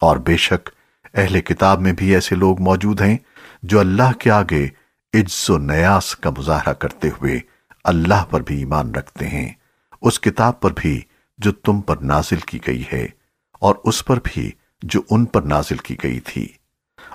اور بے شک اہل کتاب میں بھی ایسے لوگ موجود ہیں جو اللہ کے آگے عجز و نیاس کا مظاہرہ کرتے ہوئے اللہ پر بھی ایمان رکھتے ہیں۔ اس کتاب پر بھی جو تم پر نازل کی گئی ہے اور اس پر بھی جو ان پر نازل کی گئی تھی۔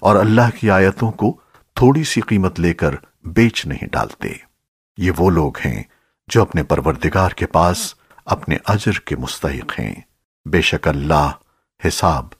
اور اللہ کی آیتوں کو تھوڑی سی قیمت لے کر بیچ نہیں ڈالتے۔ یہ وہ لوگ ہیں جو اپنے پروردگار کے پاس اپنے اجر کے مستحق ہیں۔ بے شک اللہ حساب